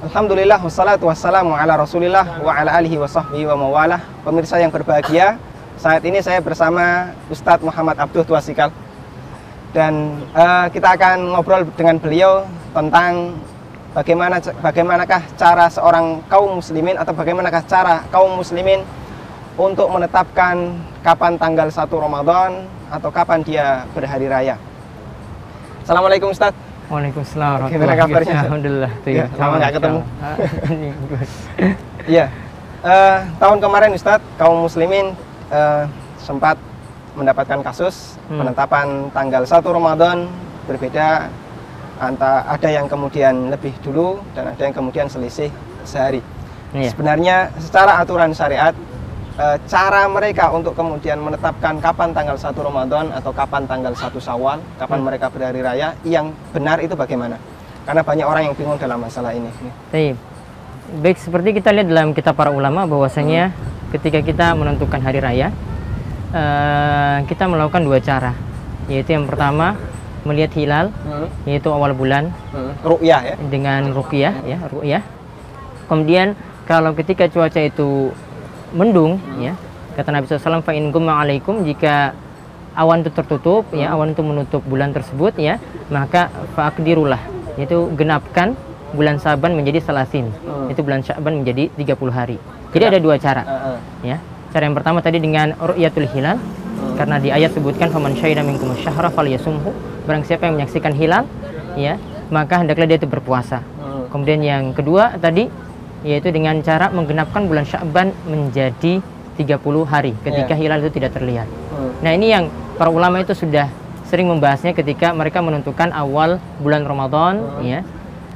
Alhamdulillah wassalatu wassalamu ala Rasulillah wa ala alihi wa sahbihi wa mawalah. Pemirsa yang berbahagia, saat ini saya bersama Ustadz Muhammad Abduh Tuasikal. Dan uh, kita akan ngobrol dengan beliau tentang bagaimana bagaimanakah cara seorang kaum muslimin atau bagaimanakah cara kaum muslimin untuk menetapkan kapan tanggal 1 Ramadan atau kapan dia berhari raya. Assalamualaikum Ustadz. Waalaikumsalam. Gimana kabarnya? Alhamdulillah. Tuh, Ya, lama nggak ketemu. Iya. Eh, tahun kemarin Ustadz, kaum muslimin eh, sempat mendapatkan kasus Hmm. penetapan tanggal 1 Ramadan berbeda antara ada yang kemudian lebih dulu dan ada yang kemudian selisih sehari. Iya. Sebenarnya secara aturan syariat cara mereka untuk kemudian menetapkan kapan tanggal 1 Ramadan atau kapan tanggal 1 Syawal, kapan Hmm. mereka berhari raya yang benar itu bagaimana? Karena banyak orang yang bingung dalam masalah ini. Baik. Baik, seperti kita lihat dalam kitab para ulama bahwasanya ketika kita menentukan hari raya, eh, kita melakukan dua cara. Yaitu yang pertama melihat hilal, Hmm. yaitu awal bulan Hmm. Ru'yah ya. dengan ruqyah ya, ruqyah. Kemudian kalau ketika cuaca itu mendung ya, kata Nabi SAW fa in alaikum jika awan itu tertutup ya, awan itu menutup bulan tersebut ya, maka faqdirulah yaitu genapkan bulan Saban menjadi salasin. Hmm. Itu bulan Syaban menjadi 30 hari. Jadi ada dua cara Heeh. ya. Cara yang pertama tadi dengan ru'yatul hilal karena di ayat sebutkan faman syahida minkum syahra falyasumhu barang siapa yang menyaksikan hilal ya maka hendaklah dia itu berpuasa Hmm. kemudian yang kedua tadi yaitu dengan cara menggenapkan bulan Sya'ban menjadi 30 hari ketika Ya. hilal itu tidak terlihat Hmm. nah ini yang para ulama itu sudah sering membahasnya ketika mereka menentukan awal bulan Ramadan ya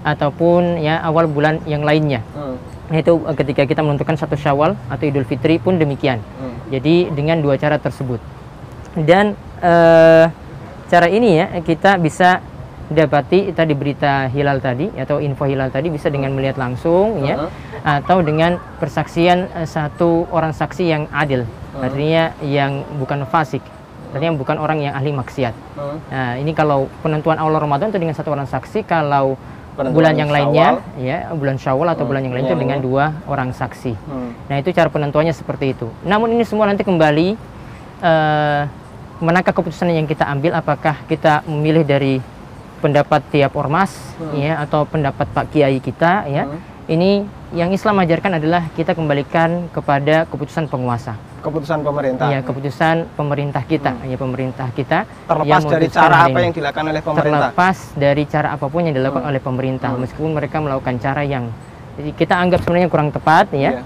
ataupun ya awal bulan yang lainnya Hmm. itu eh, ketika kita menentukan satu Syawal atau Idul Fitri pun demikian. Hmm. Jadi dengan dua cara tersebut. Dan eh, cara ini ya kita bisa dapati tadi berita hilal tadi atau info hilal tadi bisa dengan melihat langsung ya atau dengan persaksian eh, satu orang saksi yang adil. Artinya yang bukan fasik. Artinya bukan orang yang ahli maksiat. Hmm. Nah, ini kalau penentuan awal Ramadan itu dengan satu orang saksi, kalau Penentuan bulan yang lainnya ya bulan Syawal atau Hmm, bulan yang lain itu dengan dua orang saksi. Nah, itu cara penentuannya seperti itu. Namun ini semua nanti kembali eh manakah keputusan yang kita ambil apakah kita memilih dari pendapat tiap ormas Hmm. ya atau pendapat Pak Kiai kita ya. Hmm. Ini yang Islam ajarkan adalah kita kembalikan kepada keputusan penguasa. Keputusan pemerintah. Ya, keputusan pemerintah kita, ya pemerintah kita Terlepas dari cara apa yang dilakukan oleh pemerintah. terlepas dari cara apa pun yang dilakukan Hmm. oleh pemerintah Hmm. meskipun mereka melakukan cara yang jadi kita anggap sebenarnya kurang tepat ya Iya.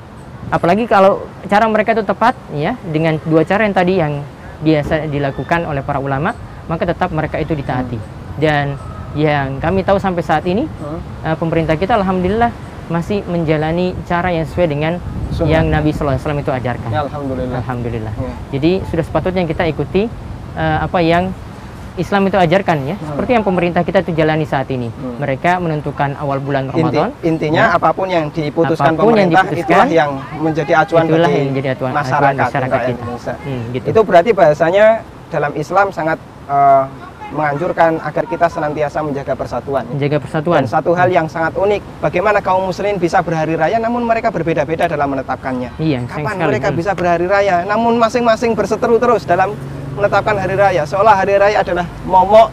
apalagi kalau cara mereka itu tepat ya dengan dua cara yang tadi yang biasa dilakukan oleh para ulama maka tetap mereka itu ditaati dan yang kami tahu sampai saat ini Hmm. eh, pemerintah kita alhamdulillah masih menjalani cara yang sesuai dengan Sunnah. yang Nabi SAW itu ajarkan Ya, alhamdulillah. alhamdulillah Ya. jadi sudah sepatutnya kita ikuti eh, apa yang Islam itu ajarkan ya, seperti yang pemerintah kita itu jalani saat ini. Hmm. Mereka menentukan awal bulan Inti, Ramadan. intinya Ya. apa pun yang diputuskan Apa pun yang pemerintah diputuskan, itulah yang menjadi acuan itulah bagi yang menjadi acuan- acuan masyarakat, masyarakat kita. Indonesia. Hmm, gitu. Itu berarti bahasanya dalam Islam sangat eh, menganjurkan agar kita senantiasa menjaga persatuan. menjaga persatuan. Dan satu hal yang sangat unik, bagaimana kaum muslimin bisa berhari raya namun mereka berbeda-beda dalam menetapkannya. Iya, Kapan mereka Hmm. bisa berhari raya namun masing-masing berseteru terus dalam menetapkan hari raya. Seolah hari raya adalah momok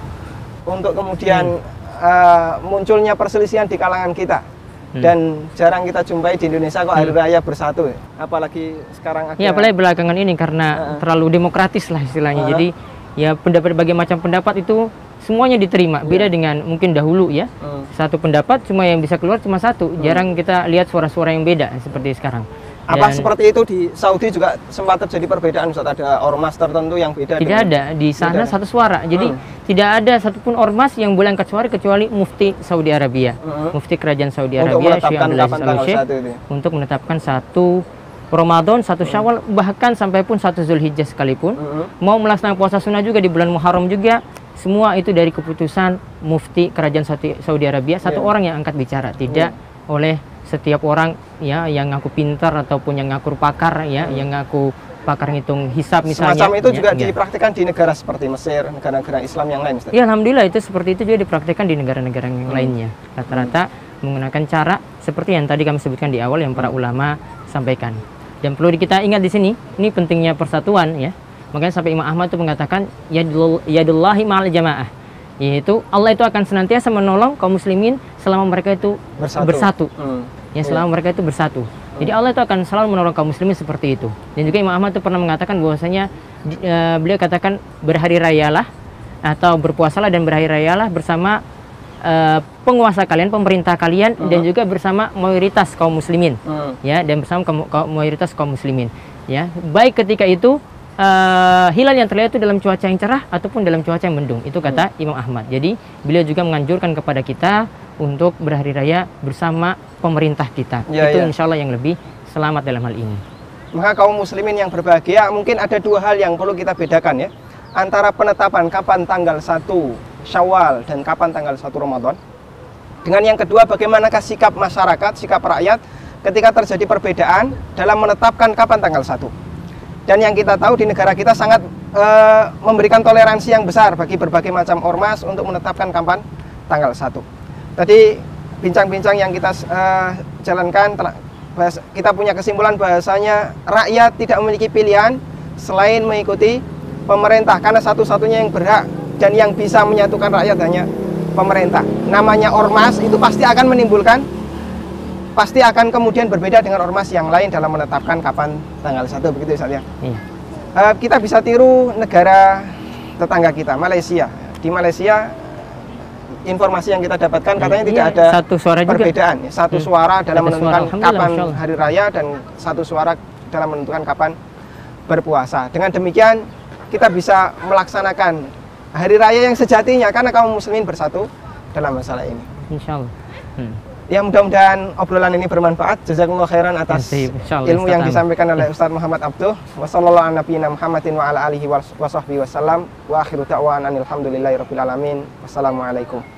untuk kemudian eh, munculnya perselisihan di kalangan kita. Hmm. Dan jarang kita jumpai di Indonesia kok hari raya bersatu. ya. Apalagi sekarang ada Ya, apalagi belakangan ini karena Heeh. terlalu demokratis lah istilahnya. Heeh. Jadi ya pendapat berbagai macam pendapat itu semuanya diterima. Beda dengan mungkin dahulu ya. Hmm. Satu pendapat cuma yang bisa keluar cuma satu. Jarang kita lihat suara-suara yang beda seperti sekarang. Apa Dan seperti itu di Saudi juga sempat terjadi perbedaan Ustaz ada ormas tertentu yang beda tidak ada di sana Tidak satu suara. Jadi Hmm. tidak ada satupun ormas yang boleh angkat suara kecuali mufti Saudi Arabia. Hmm. Mufti kerajaan Saudi untuk Arabia Syekh menetapkan itu. untuk menetapkan satu Ramadan, satu Syawal, bahkan sampai pun satu Zulhijjah sekalipun. Hmm. Mau melaksanakan puasa sunnah juga di bulan Muharram juga, semua itu dari keputusan mufti kerajaan Saudi, Arabia, satu Iya. orang yang angkat bicara, tidak oleh setiap orang ya yang ngaku pintar ataupun yang ngaku pakar ya, yang ngaku pakar ngitung hisab misalnya. Semacam itu ya, juga enggak. dipraktikkan di negara seperti Mesir, negara-negara Islam yang lain Ustaz. Ya alhamdulillah itu seperti itu juga dipraktikkan di negara-negara yang Hmm. lainnya. Rata-rata menggunakan cara seperti yang tadi kami sebutkan di awal yang para Hmm. ulama sampaikan. Dan perlu kita ingat di sini, ini pentingnya persatuan ya. Makanya sampai Imam Ahmad itu mengatakan yadul yadullahi ma'al jamaah. Yaitu Allah itu akan senantiasa menolong kaum muslimin selama mereka itu Bersatu. bersatu. Hmm. Ya selama mereka itu bersatu. Jadi Allah itu akan selalu menolong kaum muslimin seperti itu. Dan juga Imam Ahmad itu pernah mengatakan bahwasanya eh, beliau katakan berhari rayalah atau berpuasalah dan berhari rayalah bersama eh, penguasa kalian, pemerintah kalian dan juga bersama mayoritas kaum muslimin. Hmm. Ya, dan bersama kaum, kaum- mayoritas kaum muslimin. Ya, baik ketika itu eh, hilal yang terlihat itu dalam cuaca yang cerah ataupun dalam cuaca yang mendung. Itu kata Imam Ahmad. Jadi, beliau juga menganjurkan kepada kita untuk berhari raya bersama pemerintah kita. Ya, itu ya. insya Allah yang lebih selamat dalam hal ini. Maka kaum muslimin yang berbahagia mungkin ada dua hal yang perlu kita bedakan ya. Antara penetapan kapan tanggal 1 Syawal dan kapan tanggal 1 Ramadan. Dengan yang kedua bagaimanakah sikap masyarakat, sikap rakyat ketika terjadi perbedaan dalam menetapkan kapan tanggal 1. Dan yang kita tahu di negara kita sangat eh, memberikan toleransi yang besar bagi berbagai macam ormas untuk menetapkan kapan tanggal 1. Tadi bincang-bincang yang kita eh, jalankan kita punya kesimpulan bahasanya rakyat tidak memiliki pilihan selain mengikuti pemerintah karena satu-satunya yang berhak dan yang bisa menyatukan rakyat hanya pemerintah. Namanya ormas itu pasti akan menimbulkan pasti akan kemudian berbeda dengan ormas yang lain dalam menetapkan kapan tanggal 1 begitu saja. Iya. Eh, kita bisa tiru negara tetangga kita, Malaysia. Di Malaysia informasi yang kita dapatkan katanya Iya, tidak ada satu suara juga. perbedaan, ya. satu Hmm. suara dalam Satu menentukan suara. Kapan hari raya dan satu suara dalam menentukan kapan berpuasa. Dengan demikian kita bisa melaksanakan hari raya yang sejatinya karena kaum muslimin bersatu dalam masalah ini. Insya Allah. Hmm. Ya mudah-mudahan obrolan ini bermanfaat. Jazakumullah khairan atas Ya. Insyaallah, ilmu Ustaz yang disampaikan oleh Ustaz Muhammad Abduh. Wassallallahu ala nabiyina Muhammadin wa ala alihi wa sahbihi wasallam. Wa akhiru alhamdulillahi rabbil alamin. Wassalamualaikum.